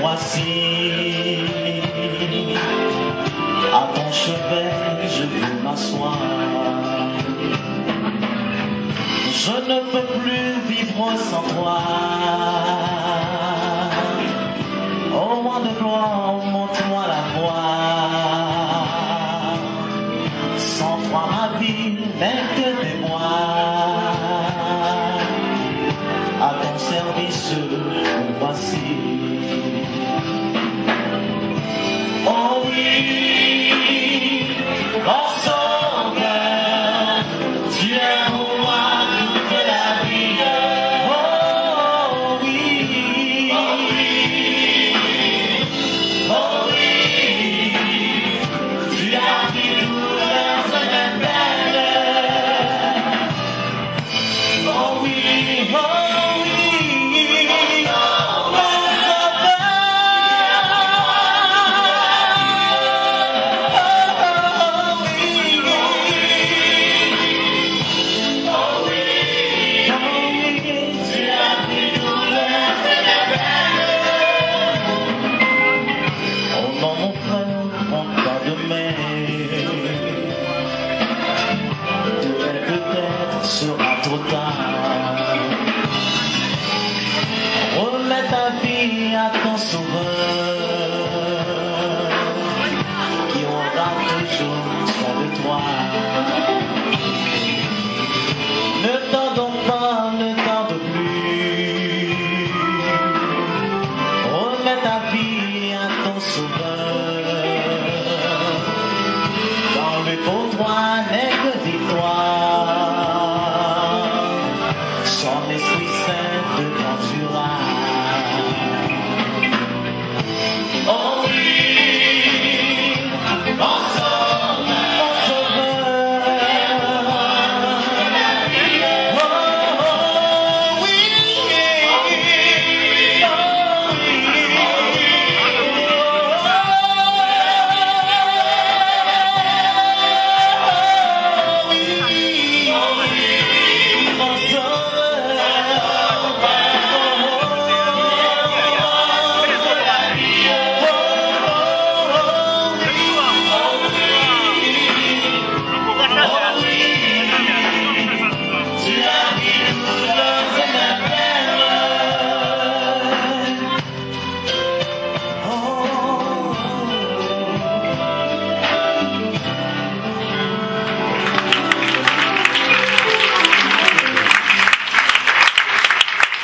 Voici, à ton chevet, je veux m'asseoir. Je ne peux plus vivre sans toi. So I thought that ta vie à ton sauveur qui aura toujours soin de toi. Ne t'endons pas, ne t'en veux plus. Remets ta vie à ton sauveur dans le bon droit nègre dis-toi. Son esprit saint te conduira.